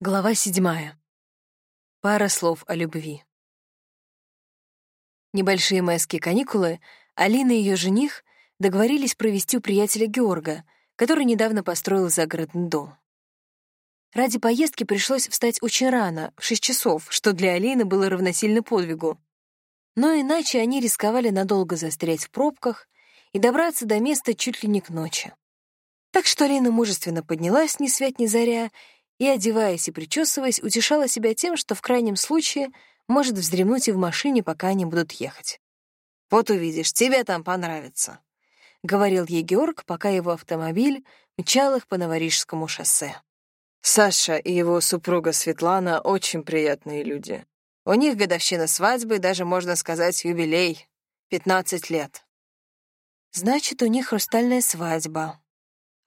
Глава седьмая. Пара слов о любви. Небольшие майские каникулы Алина и ее жених договорились провести у приятеля Георга, который недавно построил загородный дом. Ради поездки пришлось встать очень рано, в шесть часов, что для Алины было равносильно подвигу. Но иначе они рисковали надолго застрять в пробках и добраться до места чуть ли не к ночи. Так что Алина мужественно поднялась ни свет ни заря и, одеваясь и причесываясь, утешала себя тем, что в крайнем случае может вздремнуть и в машине, пока они будут ехать. «Вот увидишь, тебе там понравится», — говорил ей Георг, пока его автомобиль мчал их по Новорижскому шоссе. «Саша и его супруга Светлана очень приятные люди. У них годовщина свадьбы, даже, можно сказать, юбилей — 15 лет». «Значит, у них хрустальная свадьба»,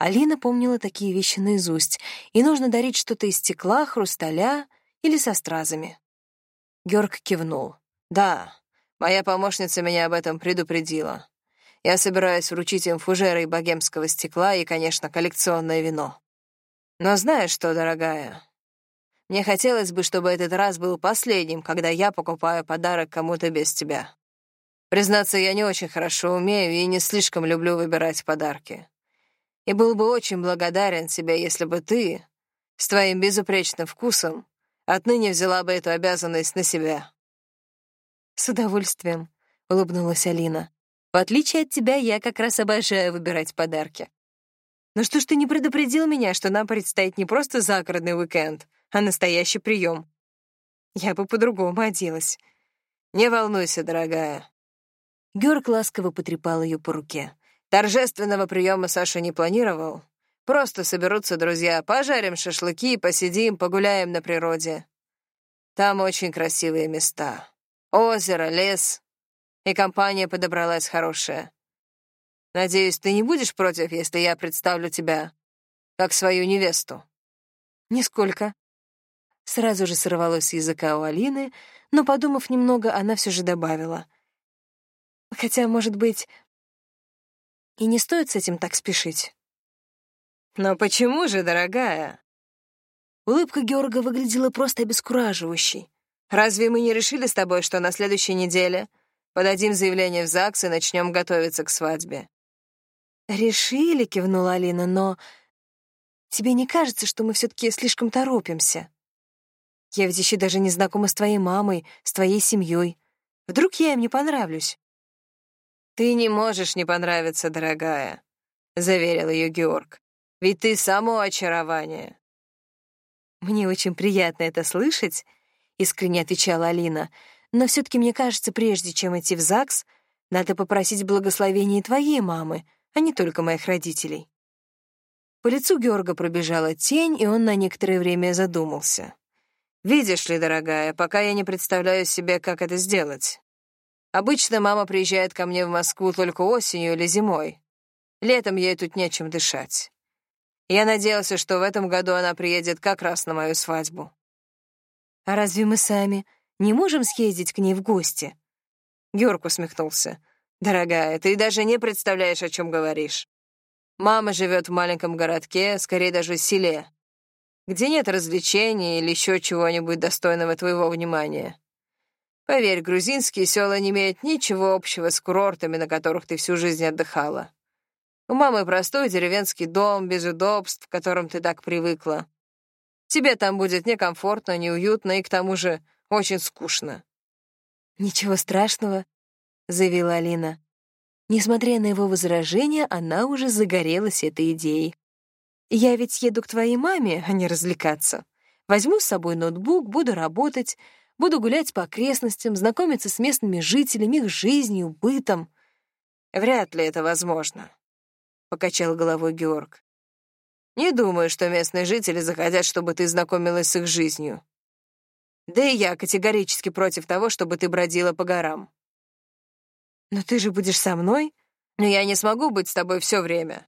Алина помнила такие вещи наизусть, и нужно дарить что-то из стекла, хрусталя или со стразами. Георг кивнул. «Да, моя помощница меня об этом предупредила. Я собираюсь вручить им фужеры богемского стекла и, конечно, коллекционное вино. Но знаешь что, дорогая, мне хотелось бы, чтобы этот раз был последним, когда я покупаю подарок кому-то без тебя. Признаться, я не очень хорошо умею и не слишком люблю выбирать подарки и был бы очень благодарен тебе, если бы ты, с твоим безупречным вкусом, отныне взяла бы эту обязанность на себя». «С удовольствием», — улыбнулась Алина. «В отличие от тебя, я как раз обожаю выбирать подарки. Но что ж ты не предупредил меня, что нам предстоит не просто загородный уикенд, а настоящий прием? Я бы по-другому оделась». «Не волнуйся, дорогая». Георг ласково потрепал ее по руке. Торжественного приема Саша не планировал. Просто соберутся друзья, пожарим шашлыки, посидим, погуляем на природе. Там очень красивые места. Озеро, лес. И компания подобралась хорошая. Надеюсь, ты не будешь против, если я представлю тебя как свою невесту? Нисколько. Сразу же сорвалось с языка у Алины, но, подумав немного, она все же добавила. Хотя, может быть, и не стоит с этим так спешить. «Но почему же, дорогая?» Улыбка Георга выглядела просто обескураживающей. «Разве мы не решили с тобой, что на следующей неделе подадим заявление в ЗАГС и начнем готовиться к свадьбе?» «Решили», — кивнула Алина, — «но тебе не кажется, что мы все таки слишком торопимся? Я ведь еще даже не знакома с твоей мамой, с твоей семьей. Вдруг я им не понравлюсь?» «Ты не можешь не понравиться, дорогая», — заверил ее Георг. «Ведь ты само очарование». «Мне очень приятно это слышать», — искренне отвечала Алина. «Но все таки мне кажется, прежде чем идти в ЗАГС, надо попросить благословения твоей мамы, а не только моих родителей». По лицу Георга пробежала тень, и он на некоторое время задумался. «Видишь ли, дорогая, пока я не представляю себе, как это сделать. Обычно мама приезжает ко мне в Москву только осенью или зимой. Летом ей тут нечем дышать. Я надеялся, что в этом году она приедет как раз на мою свадьбу. А разве мы сами не можем съездить к ней в гости? Георг усмехнулся. Дорогая, ты даже не представляешь, о чем говоришь. Мама живет в маленьком городке, скорее даже селе, где нет развлечений или еще чего-нибудь достойного твоего внимания. Поверь, грузинские села не имеют ничего общего с курортами, на которых ты всю жизнь отдыхала. У мамы простой деревенский дом, без удобств, к которым ты так привыкла. Тебе там будет некомфортно, неуютно и, к тому же, очень скучно». «Ничего страшного», — заявила Алина. Несмотря на его возражения, она уже загорелась этой идеей. «Я ведь еду к твоей маме, а не развлекаться. Возьму с собой ноутбук, буду работать, Буду гулять по окрестностям, знакомиться с местными жителями, их жизнью, бытом. Вряд ли это возможно, — покачал головой Георг. Не думаю, что местные жители захотят, чтобы ты знакомилась с их жизнью. Да и я категорически против того, чтобы ты бродила по горам. Но ты же будешь со мной? Но я не смогу быть с тобой все время.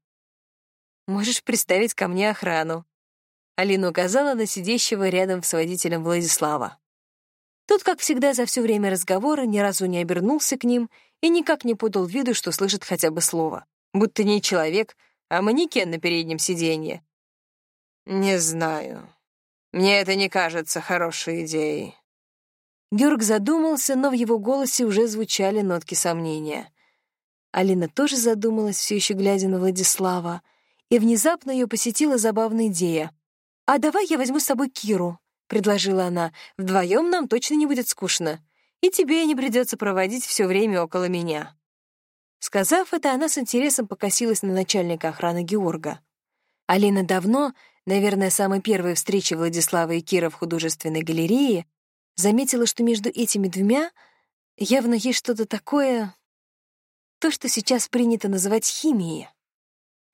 Можешь представить ко мне охрану. Алина указала на сидящего рядом с водителем Владислава. Тот, как всегда, за все время разговора ни разу не обернулся к ним и никак не подал виду, что слышит хотя бы слово. Будто не человек, а манекен на переднем сиденье. «Не знаю», Мне это не кажется хорошей идеей». Георг задумался, но в его голосе уже звучали нотки сомнения. Алина тоже задумалась, все еще глядя на Владислава, и внезапно ее посетила забавная идея. «А давай я возьму с собой Киру», — предложила она. «Вдвоем нам точно не будет скучно, и тебе не придется проводить все время около меня». Сказав это, она с интересом покосилась на начальника охраны Георга. Алина давно, наверное, самой первой встречи Владислава и Кира в художественной галерее, заметила, что между этими двумя явно есть что-то такое, то, что сейчас принято называть химией.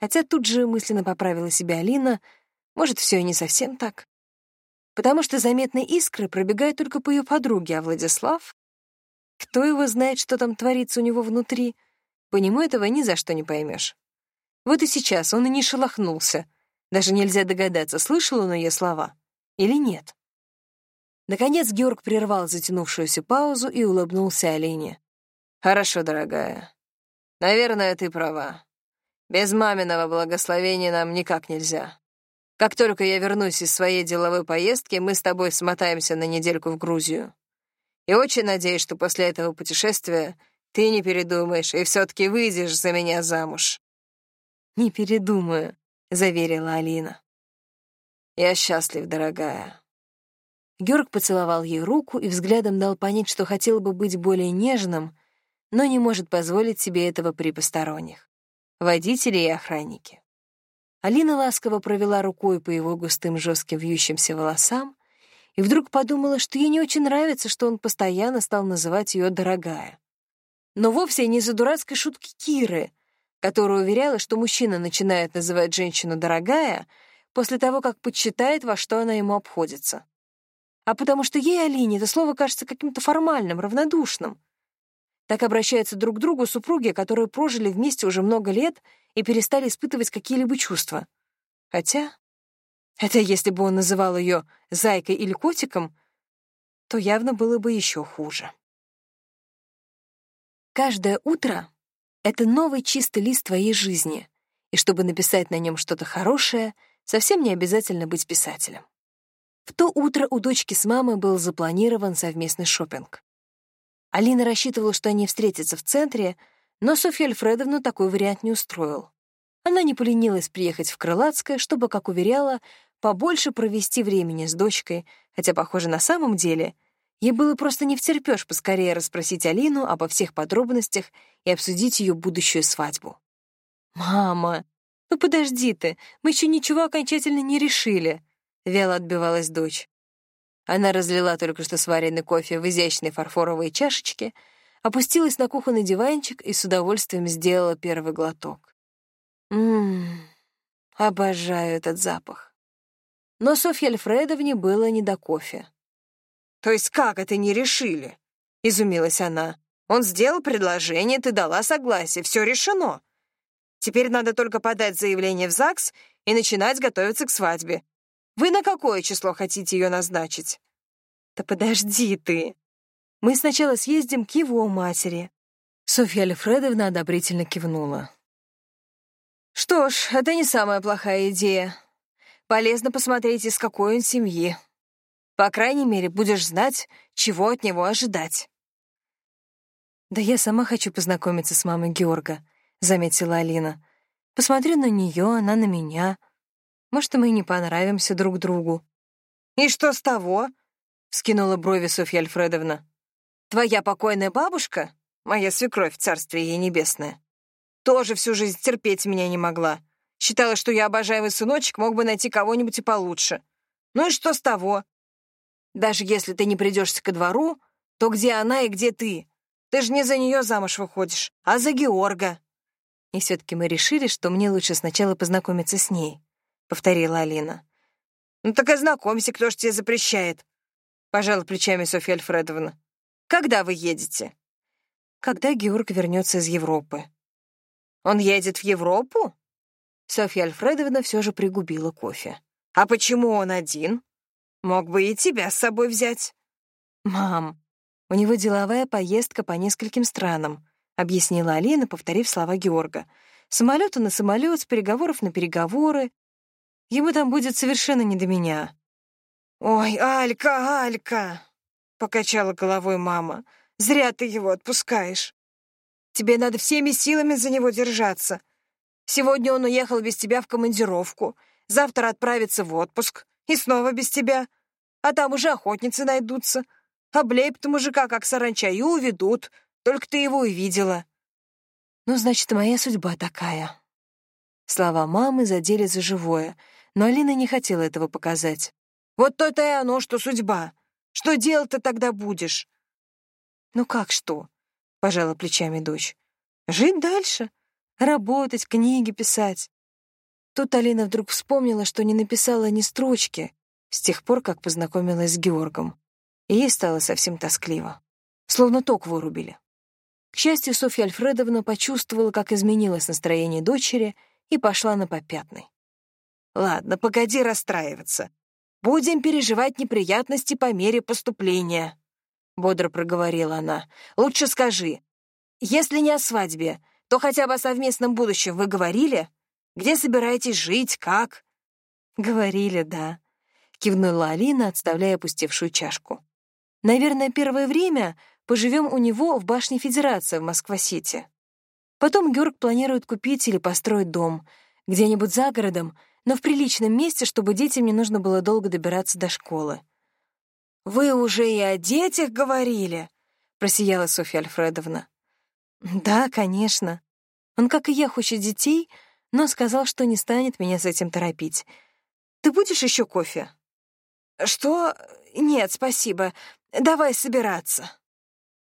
Хотя тут же мысленно поправила себя Алина, может, все и не совсем так. Потому что заметные искры пробегают только по ее подруге, а Владислав... Кто его знает, что там творится у него внутри? По нему этого ни за что не поймешь. Вот и сейчас он и не шелохнулся. Даже нельзя догадаться, слышал он ее слова или нет. Наконец Георг прервал затянувшуюся паузу и улыбнулся Алине. «Хорошо, дорогая. Наверное, ты права. Без маминого благословения нам никак нельзя. Как только я вернусь из своей деловой поездки, мы с тобой смотаемся на недельку в Грузию. И очень надеюсь, что после этого путешествия ты не передумаешь и все-таки выйдешь за меня замуж». «Не передумаю», — заверила Алина. «Я счастлив, дорогая». Георг поцеловал ей руку и взглядом дал понять, что хотел бы быть более нежным, но не может позволить себе этого при посторонних. Водители и охранники. Алина ласково провела рукой по его густым жестким вьющимся волосам и вдруг подумала, что ей не очень нравится, что он постоянно стал называть ее «дорогая». Но вовсе не из-за дурацкой шутки Киры, которая уверяла, что мужчина начинает называть женщину «дорогая» после того, как подсчитает, во что она ему обходится. А потому что ей, Алине, это слово кажется каким-то формальным, равнодушным, так обращаются друг к другу супруги, которые прожили вместе уже много лет и перестали испытывать какие-либо чувства. Хотя, это если бы он называл ее зайкой или котиком, то явно было бы еще хуже. Каждое утро — это новый чистый лист твоей жизни, и чтобы написать на нем что-то хорошее, совсем не обязательно быть писателем. В то утро у дочки с мамой был запланирован совместный шопинг. Алина рассчитывала, что они встретятся в центре, но Софья Альфредовна такой вариант не устроил. Она не поленилась приехать в Крылатское, чтобы, как уверяла, побольше провести времени с дочкой, хотя, похоже, на самом деле ей было просто не втерпёшь поскорее расспросить Алину обо всех подробностях и обсудить ее будущую свадьбу. «Мама, ну подожди ты, мы еще ничего окончательно не решили», — вяло отбивалась дочь. Она разлила только что сваренный кофе в изящной фарфоровой чашечке, опустилась на кухонный диванчик и с удовольствием сделала первый глоток. Ммм, обожаю этот запах. Но Софье Альфредовне было не до кофе. «То есть как это не решили?» — изумилась она. «Он сделал предложение, ты дала согласие, все решено. Теперь надо только подать заявление в ЗАГС и начинать готовиться к свадьбе. Вы на какое число хотите ее назначить?» «Да подожди ты. Мы сначала съездим к его матери». Софья Альфредовна одобрительно кивнула. «Что ж, это не самая плохая идея. Полезно посмотреть, из какой он семьи. По крайней мере, будешь знать, чего от него ожидать». «Да я сама хочу познакомиться с мамой Георга», — заметила Алина. «Посмотрю на нее, она на меня. Может, мы и не понравимся друг другу». «И что с того?» — скинула брови Софья Альфредовна. «Твоя покойная бабушка, моя свекровь, царствие ей небесное, тоже всю жизнь терпеть меня не могла. Считала, что я, обожаемый сыночек, мог бы найти кого-нибудь и получше. Ну и что с того? Даже если ты не придешься ко двору, то где она и где ты? Ты же не за нее замуж выходишь, а за Георга». «И все-таки мы решили, что мне лучше сначала познакомиться с ней», — повторила Алина. «Ну так и знакомься, кто ж тебе запрещает», — пожала плечами Софья Альфредовна. «Когда вы едете?» «Когда Георг вернется из Европы». «Он едет в Европу?» Софья Альфредовна все же пригубила кофе. «А почему он один? Мог бы и тебя с собой взять». «Мам, у него деловая поездка по нескольким странам», — объяснила Алина, повторив слова Георга. «Самолета на самолет, с переговоров на переговоры, Ему там будет совершенно не до меня. «Ой, Алька, Алька!» — покачала головой мама. «Зря ты его отпускаешь. Тебе надо всеми силами за него держаться. Сегодня он уехал без тебя в командировку, завтра отправится в отпуск и снова без тебя. А там уже охотницы найдутся. Облепят мужика, как саранча, и уведут. Только ты его и видела. Ну, значит, моя судьба такая. Слова мамы задели за живое, но Алина не хотела этого показать. Вот то-то и оно, что судьба. Что делать-то тогда будешь? Ну как что? Пожала плечами дочь. Жить дальше. Работать, книги писать. Тут Алина вдруг вспомнила, что не написала ни строчки с тех пор, как познакомилась с Георгом. И ей стало совсем тоскливо. Словно ток вырубили. К счастью, Софья Альфредовна почувствовала, как изменилось настроение дочери, и пошла на попятный. «Ладно, погоди расстраиваться. Будем переживать неприятности по мере поступления», — бодро проговорила она. «Лучше скажи, если не о свадьбе, то хотя бы о совместном будущем вы говорили? Где собираетесь жить, как?» «Говорили, да», — кивнула Алина, отставляя опустевшую чашку. «Наверное, первое время поживем у него в башне Федерации в Москва-Сити. Потом Георг планирует купить или построить дом где-нибудь за городом, но в приличном месте, чтобы детям не нужно было долго добираться до школы. «Вы уже и о детях говорили?» — просияла Софья Альфредовна. «Да, конечно. Он, как и я, хочет детей, но сказал, что не станет меня с этим торопить. Ты будешь еще кофе?» «Что? Нет, спасибо. Давай собираться».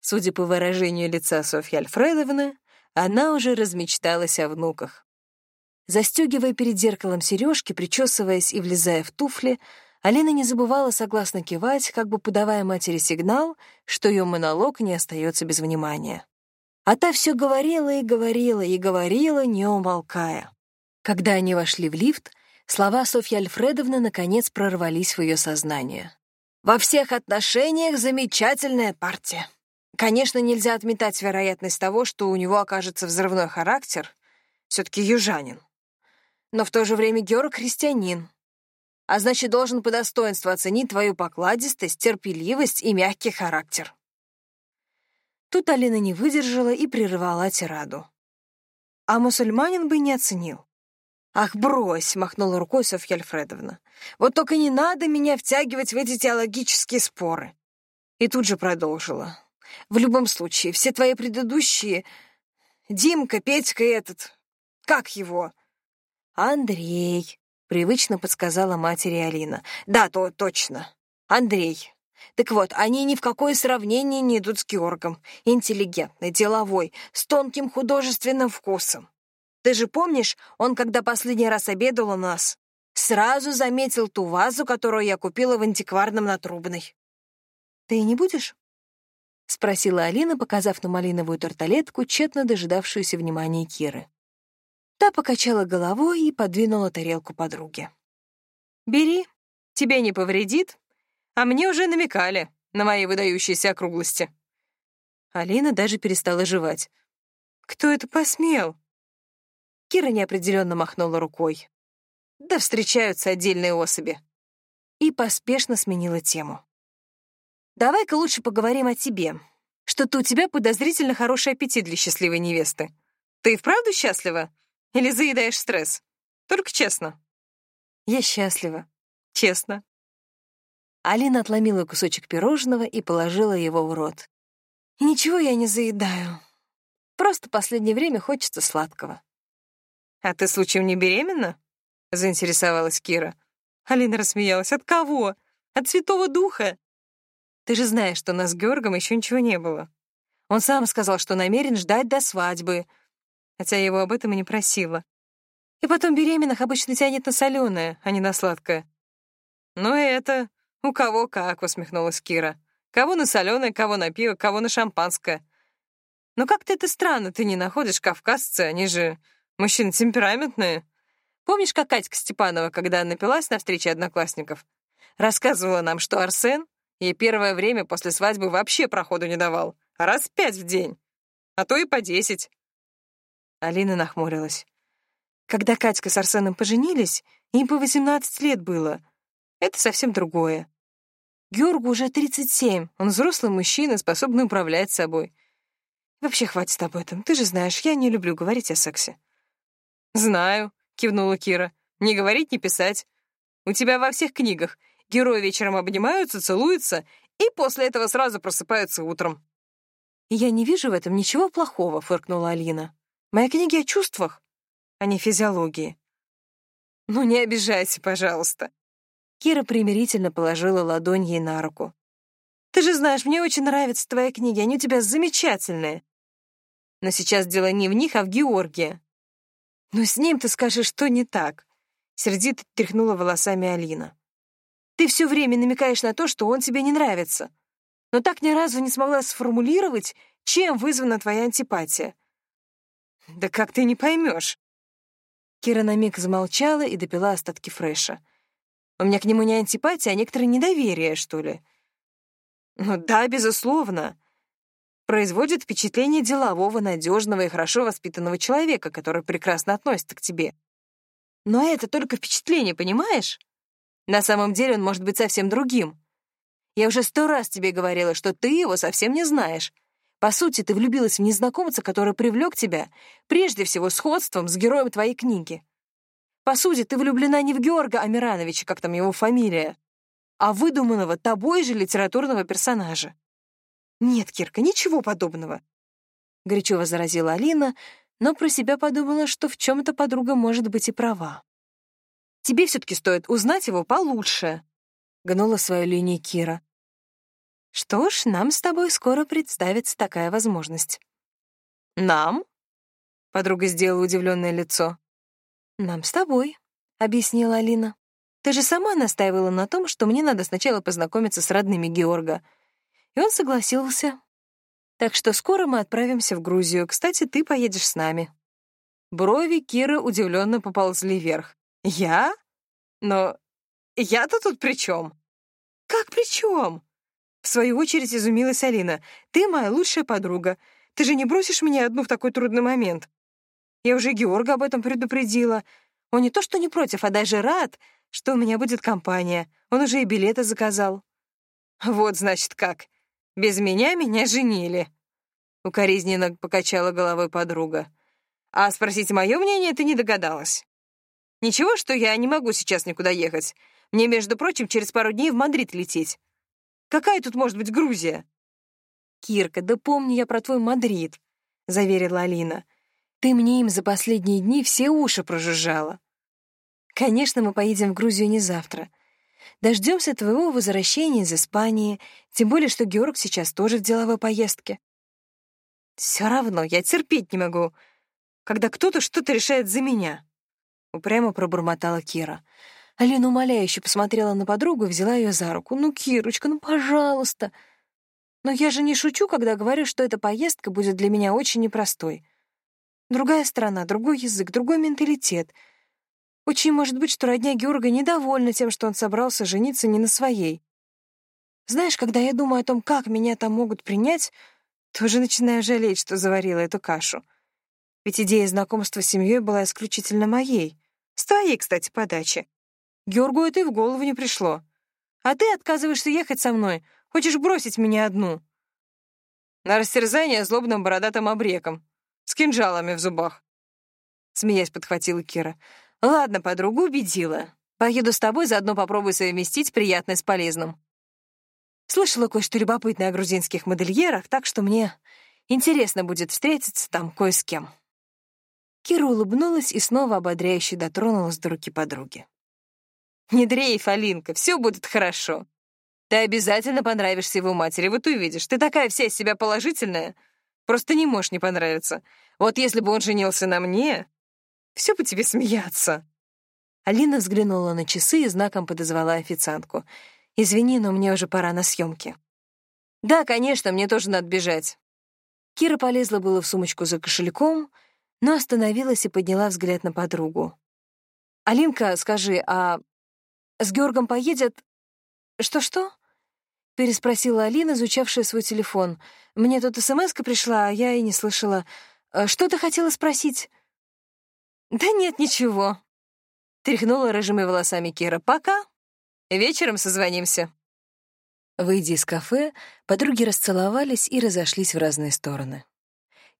Судя по выражению лица Софьи Альфредовны, она уже размечталась о внуках. Застегивая перед зеркалом сережки, причесываясь и влезая в туфли, Алина не забывала согласно кивать, как бы подавая матери сигнал, что ее монолог не остается без внимания. А та все говорила и говорила и говорила, не умолкая. Когда они вошли в лифт, слова Софьи Альфредовны наконец прорвались в ее сознание. «Во всех отношениях замечательная партия. Конечно, нельзя отметать вероятность того, что у него окажется взрывной характер. Все-таки южанин. Но в то же время Георг — христианин. А значит, должен по достоинству оценить твою покладистость, терпеливость и мягкий характер. Тут Алина не выдержала и прервала тираду. А мусульманин бы не оценил. «Ах, брось!» — махнула рукой Софья Альфредовна. «Вот только не надо меня втягивать в эти теологические споры». И тут же продолжила. В любом случае, все твои предыдущие... Димка, Петька и этот... Как его? Андрей, — привычно подсказала матери Алина. Да, то точно. Андрей. Так вот, они ни в какое сравнение не идут с Георгом. Интеллигентный, деловой, с тонким художественным вкусом. Ты же помнишь, он, когда последний раз обедал у нас, сразу заметил ту вазу, которую я купила в антикварном на Трубной. Ты не будешь? — спросила Алина, показав на малиновую тарталетку, тщетно дожидавшуюся внимания Киры. Та покачала головой и подвинула тарелку подруге. «Бери, тебе не повредит, а мне уже намекали на мои выдающиеся округлости». Алина даже перестала жевать. «Кто это посмел?» Кира неопределенно махнула рукой. «Да встречаются отдельные особи». И поспешно сменила тему. Давай-ка лучше поговорим о тебе. Что-то у тебя подозрительно хороший аппетит для счастливой невесты. Ты и вправду счастлива? Или заедаешь стресс? Только честно. Я счастлива. Честно. Алина отломила кусочек пирожного и положила его в рот. Ничего я не заедаю. Просто последнее время хочется сладкого. А ты случаем не беременна? Заинтересовалась Кира. Алина рассмеялась. От кого? От Святого Духа. Ты же знаешь, что у нас с Георгом еще ничего не было. Он сам сказал, что намерен ждать до свадьбы, хотя я его об этом и не просила. И потом беременных обычно тянет на соленое, а не на сладкое. Ну это у кого как, усмехнулась Кира. Кого на соленое, кого на пиво, кого на шампанское. Но как-то это странно, ты не находишь кавказцы, они же мужчины темпераментные. Помнишь, как Катька Степанова, когда напилась на встрече одноклассников, рассказывала нам, что Арсен и первое время после свадьбы вообще проходу не давал. Раз пять в день. А то и по десять. Алина нахмурилась. Когда Катька с Арсеном поженились, им по 18 лет было. Это совсем другое. Георгу уже 37, он взрослый мужчина, способный управлять собой. Вообще хватит об этом, ты же знаешь, я не люблю говорить о сексе. «Знаю», — кивнула Кира. «Не говорить, не писать. У тебя во всех книгах герои вечером обнимаются, целуются и после этого сразу просыпаются утром». «Я не вижу в этом ничего плохого», — фыркнула Алина. «Мои книги о чувствах, а не физиологии». «Ну не обижайся, пожалуйста». Кира примирительно положила ладонь ей на руку. «Ты же знаешь, мне очень нравятся твои книги, они у тебя замечательные. Но сейчас дело не в них, а в Георгии. «Но с ним ты скажешь, что не так», — сердито тряхнула волосами Алина. «Ты все время намекаешь на то, что он тебе не нравится, но так ни разу не смогла сформулировать, чем вызвана твоя антипатия». «Да как ты не поймешь?» Кира на миг замолчала и допила остатки фреша. «У меня к нему не антипатия, а некоторое недоверие, что ли». «Ну да, безусловно производит впечатление делового, надежного и хорошо воспитанного человека, который прекрасно относится к тебе. Но это только впечатление, понимаешь? На самом деле он может быть совсем другим. Я уже сто раз тебе говорила, что ты его совсем не знаешь. По сути, ты влюбилась в незнакомца, который привлек тебя прежде всего сходством с героем твоей книги. По сути, ты влюблена не в Георга Амирановича, как там его фамилия, а выдуманного тобой же литературного персонажа. «Нет, Кирка, ничего подобного», — горячо возразила Алина, но про себя подумала, что в чем-то подруга может быть и права. «Тебе все-таки стоит узнать его получше», — гнула свою линию Кира. «Что ж, нам с тобой скоро представится такая возможность». «Нам?» — подруга сделала удивленное лицо. «Нам с тобой», — объяснила Алина. «Ты же сама настаивала на том, что мне надо сначала познакомиться с родными Георга. И он согласился. Так что скоро мы отправимся в Грузию. Кстати, ты поедешь с нами. Брови Киры удивленно поползли вверх. Я? Но я-то тут при чем? Как при чем? В свою очередь изумилась Алина. Ты моя лучшая подруга. Ты же не бросишь меня одну в такой трудный момент. Я уже Георга об этом предупредила. Он не то что не против, а даже рад, что у меня будет компания. Он уже и билеты заказал. Вот, значит, как. Без меня меня женили. Укоризненно покачала головой подруга. А спросить мое мнение ты не догадалась. Ничего, что я не могу сейчас никуда ехать. Мне, между прочим, через пару дней в Мадрид лететь. Какая тут может быть Грузия? Кирка, да помни я про твой Мадрид, заверила Алина. Ты мне им за последние дни все уши прожужжала. Конечно, мы поедем в Грузию не завтра. Дождемся твоего возвращения из Испании, тем более, что Георг сейчас тоже в деловой поездке. Все равно я терпеть не могу, когда кто-то что-то решает за меня. Упрямо пробормотала Кира. Алина умоляюще посмотрела на подругу и взяла ее за руку. «Ну, Кирочка, ну, пожалуйста!» «Но я же не шучу, когда говорю, что эта поездка будет для меня очень непростой. Другая страна, другой язык, другой менталитет — очень может быть, что родня Георга недовольна тем, что он собрался жениться не на своей. Знаешь, когда я думаю о том, как меня там могут принять, тоже начинаю жалеть, что заварила эту кашу. Ведь идея знакомства с семьей была исключительно моей. С твоей, кстати, подачи. Георгу это и в голову не пришло. А ты отказываешься ехать со мной, хочешь бросить меня одну. На растерзание злобным бородатым обреком, с кинжалами в зубах. Смеясь, подхватила Кира. Ладно, подругу убедила. Поеду с тобой, заодно попробую совместить приятное с полезным. Слышала кое-что любопытное о грузинских модельерах, так что мне интересно будет встретиться там кое с кем. Кира улыбнулась и снова ободряюще дотронулась до руки подруги. «Не дрейф, Алинка, все будет хорошо. Ты обязательно понравишься его матери, вот увидишь. Ты такая вся из себя положительная. Просто не можешь не понравиться. Вот если бы он женился на мне, все по тебе смеяться». Алина взглянула на часы и знаком подозвала официантку. «Извини, но мне уже пора на съемки. «Да, конечно, мне тоже надо бежать». Кира полезла было в сумочку за кошельком, но остановилась и подняла взгляд на подругу. «Алинка, скажи, а с Георгом поедет...» «Что-что?» — переспросила Алина, изучавшая свой телефон. «Мне тут смс пришла, а я и не слышала. «Э, что ты хотела спросить?» «Да нет, ничего», — тряхнула рыжими волосами Кира. «Пока. Вечером созвонимся». Выйдя из кафе, подруги расцеловались и разошлись в разные стороны.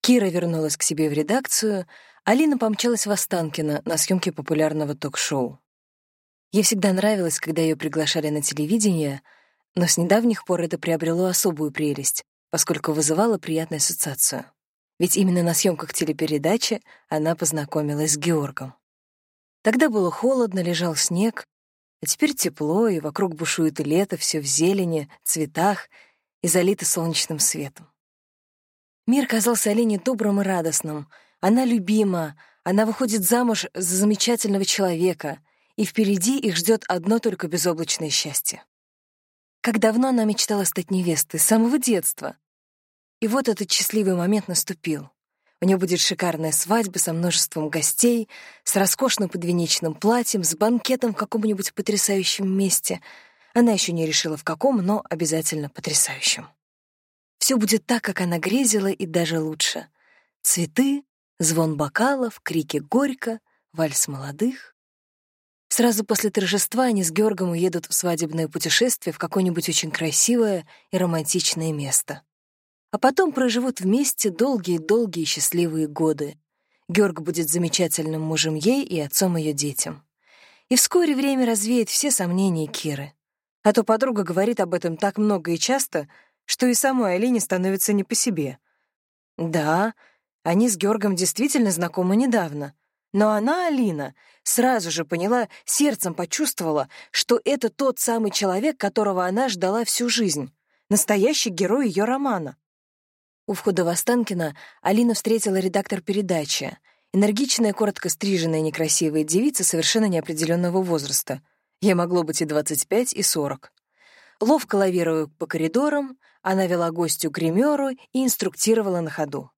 Кира вернулась к себе в редакцию, Алина помчалась в Останкино на съемки популярного ток-шоу. Ей всегда нравилось, когда ее приглашали на телевидение, но с недавних пор это приобрело особую прелесть, поскольку вызывало приятную ассоциацию. Ведь именно на съемках телепередачи она познакомилась с Георгом. Тогда было холодно, лежал снег, а теперь тепло, и вокруг бушует лето, все в зелени, цветах и залито солнечным светом. Мир казался Алине добрым и радостным. Она любима, она выходит замуж за замечательного человека, и впереди их ждет одно только безоблачное счастье. Как давно она мечтала стать невестой, с самого детства. И вот этот счастливый момент наступил. У нее будет шикарная свадьба со множеством гостей, с роскошным подвенечным платьем, с банкетом в каком-нибудь потрясающем месте. Она еще не решила, в каком, но обязательно потрясающем. Все будет так, как она грезила, и даже лучше. Цветы, звон бокалов, крики горько, вальс молодых. Сразу после торжества они с Георгом уедут в свадебное путешествие в какое-нибудь очень красивое и романтичное место а потом проживут вместе долгие-долгие счастливые годы. Георг будет замечательным мужем ей и отцом ее детям. И вскоре время развеет все сомнения Киры. А то подруга говорит об этом так много и часто, что и самой Алине становится не по себе. Да, они с Георгом действительно знакомы недавно, но она, Алина, сразу же поняла, сердцем почувствовала, что это тот самый человек, которого она ждала всю жизнь, настоящий герой ее романа. У входа в Останкино Алина встретила редактор передачи. Энергичная, коротко стриженная, некрасивая девица совершенно неопределенного возраста. Ей могло быть и 25, и 40. Ловко лавируя по коридорам, она вела гостю к гримеру и инструктировала на ходу.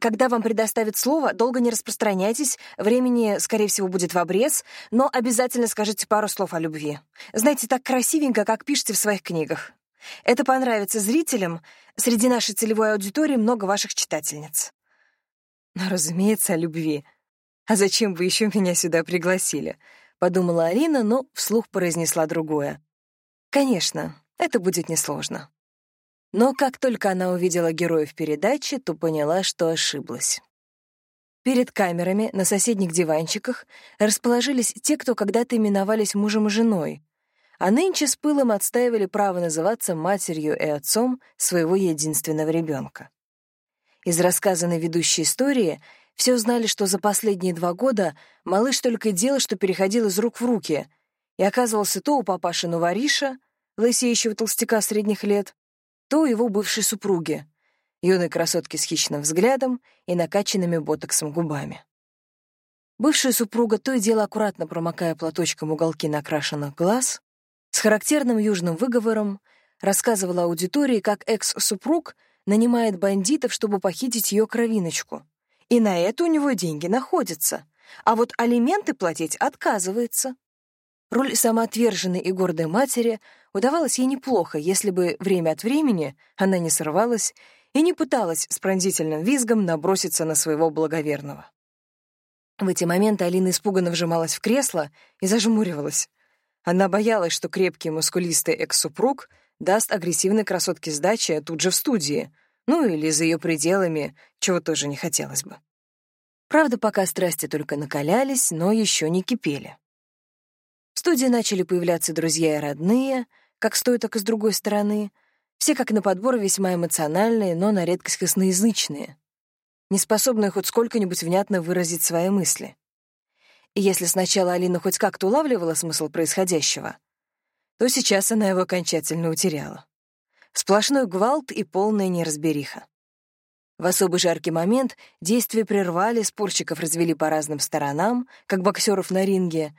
Когда вам предоставят слово, долго не распространяйтесь, времени, скорее всего, будет в обрез, но обязательно скажите пару слов о любви. Знаете, так красивенько, как пишете в своих книгах. Это понравится зрителям. Среди нашей целевой аудитории много ваших читательниц. Но, разумеется, о любви. А зачем вы еще меня сюда пригласили? Подумала Алина, но вслух произнесла другое. Конечно, это будет несложно. Но как только она увидела героев передачи, то поняла, что ошиблась. Перед камерами на соседних диванчиках расположились те, кто когда-то именовались мужем и женой, а нынче с пылом отстаивали право называться матерью и отцом своего единственного ребенка. Из рассказанной ведущей истории все узнали, что за последние два года малыш только делал, что переходил из рук в руки, и оказывался то у папаши Вариша, лысеющего толстяка средних лет, то его бывшей супруги, юной красотки с хищным взглядом и накачанными ботоксом губами. Бывшая супруга то и дело аккуратно промокая платочком уголки накрашенных глаз, с характерным южным выговором рассказывала аудитории, как экс-супруг нанимает бандитов, чтобы похитить ее кровиночку. И на это у него деньги находятся, а вот алименты платить отказывается. Роль самоотверженной и гордой матери удавалась ей неплохо, если бы время от времени она не срывалась и не пыталась с пронзительным визгом наброситься на своего благоверного. В эти моменты Алина испуганно вжималась в кресло и зажмуривалась. Она боялась, что крепкий мускулистый экс-супруг даст агрессивной красотке сдачи тут же в студии, ну или за ее пределами, чего тоже не хотелось бы. Правда, пока страсти только накалялись, но еще не кипели. В студии начали появляться друзья и родные, как с той, так и с другой стороны, все как на подбор весьма эмоциональные, но на редкость косноязычные, неспособные хоть сколько-нибудь внятно выразить свои мысли. И если сначала Алина хоть как-то улавливала смысл происходящего, то сейчас она его окончательно утеряла. Сплошной гвалт и полная неразбериха. В особый жаркий момент действия прервали, спорщиков развели по разным сторонам, как боксеров на ринге,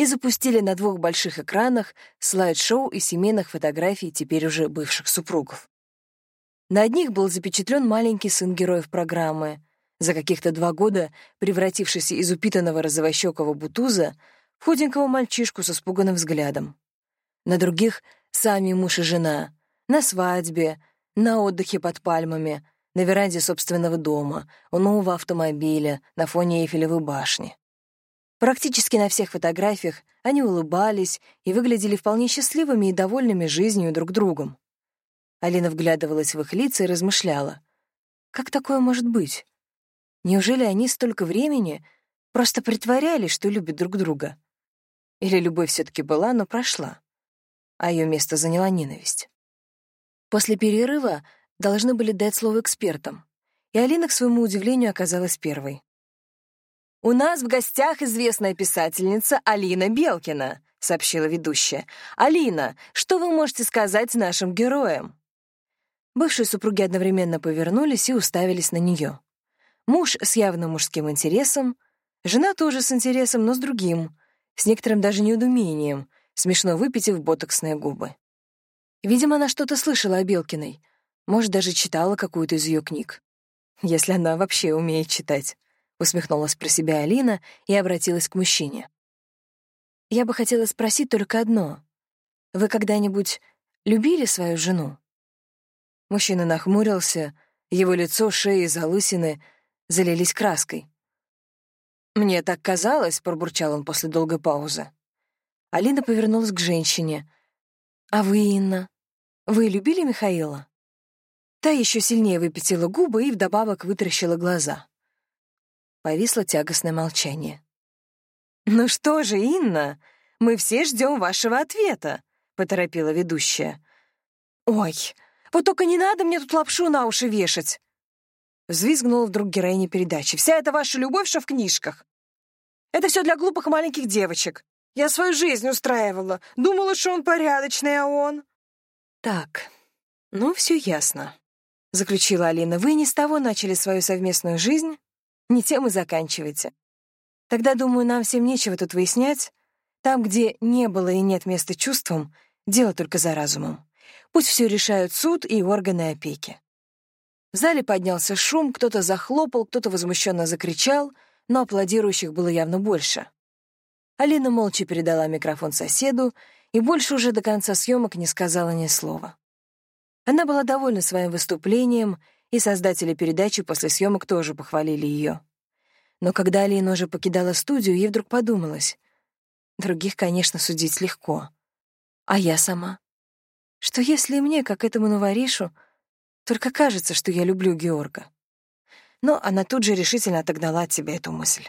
и запустили на двух больших экранах слайд-шоу и семейных фотографий теперь уже бывших супругов. На одних был запечатлен маленький сын героев программы, за каких-то два года превратившийся из упитанного розовощекого бутуза в худенького мальчишку с испуганным взглядом. На других — сами муж и жена, на свадьбе, на отдыхе под пальмами, на веранде собственного дома, у нового автомобиля, на фоне Эйфелевой башни. Практически на всех фотографиях они улыбались и выглядели вполне счастливыми и довольными жизнью друг другом. Алина вглядывалась в их лица и размышляла. Как такое может быть? Неужели они столько времени просто притворялись, что любят друг друга? Или любовь все таки была, но прошла, а ее место заняла ненависть? После перерыва должны были дать слово экспертам, и Алина, к своему удивлению, оказалась первой. «У нас в гостях известная писательница Алина Белкина», — сообщила ведущая. «Алина, что вы можете сказать нашим героям?» Бывшие супруги одновременно повернулись и уставились на нее. Муж с явным мужским интересом, жена тоже с интересом, но с другим, с некоторым даже неудумением, смешно выпитив ботоксные губы. Видимо, она что-то слышала о Белкиной, может, даже читала какую-то из ее книг. Если она вообще умеет читать. Усмехнулась про себя Алина и обратилась к мужчине. «Я бы хотела спросить только одно. Вы когда-нибудь любили свою жену?» Мужчина нахмурился, его лицо, шея и залысины залились краской. «Мне так казалось», — пробурчал он после долгой паузы. Алина повернулась к женщине. «А вы, Инна, вы любили Михаила?» Та еще сильнее выпятила губы и вдобавок вытаращила глаза. Повисло тягостное молчание. «Ну что же, Инна, мы все ждем вашего ответа», — поторопила ведущая. «Ой, вот только не надо мне тут лапшу на уши вешать!» Взвизгнула вдруг героиня передачи. «Вся эта ваша любовь, что в книжках. Это все для глупых маленьких девочек. Я свою жизнь устраивала. Думала, что он порядочный, а он...» «Так, ну все ясно», — заключила Алина. «Вы не с того начали свою совместную жизнь, не тем и заканчивайте. Тогда, думаю, нам всем нечего тут выяснять. Там, где не было и нет места чувствам, дело только за разумом. Пусть все решают суд и органы опеки. В зале поднялся шум, кто-то захлопал, кто-то возмущенно закричал, но аплодирующих было явно больше. Алина молча передала микрофон соседу и больше уже до конца съемок не сказала ни слова. Она была довольна своим выступлением и создатели передачи после съемок тоже похвалили ее. Но когда Алина уже покидала студию, ей вдруг подумалось. Других, конечно, судить легко. А я сама? Что если мне, как этому новоришу, только кажется, что я люблю Георга? Но она тут же решительно отогнала от себя эту мысль.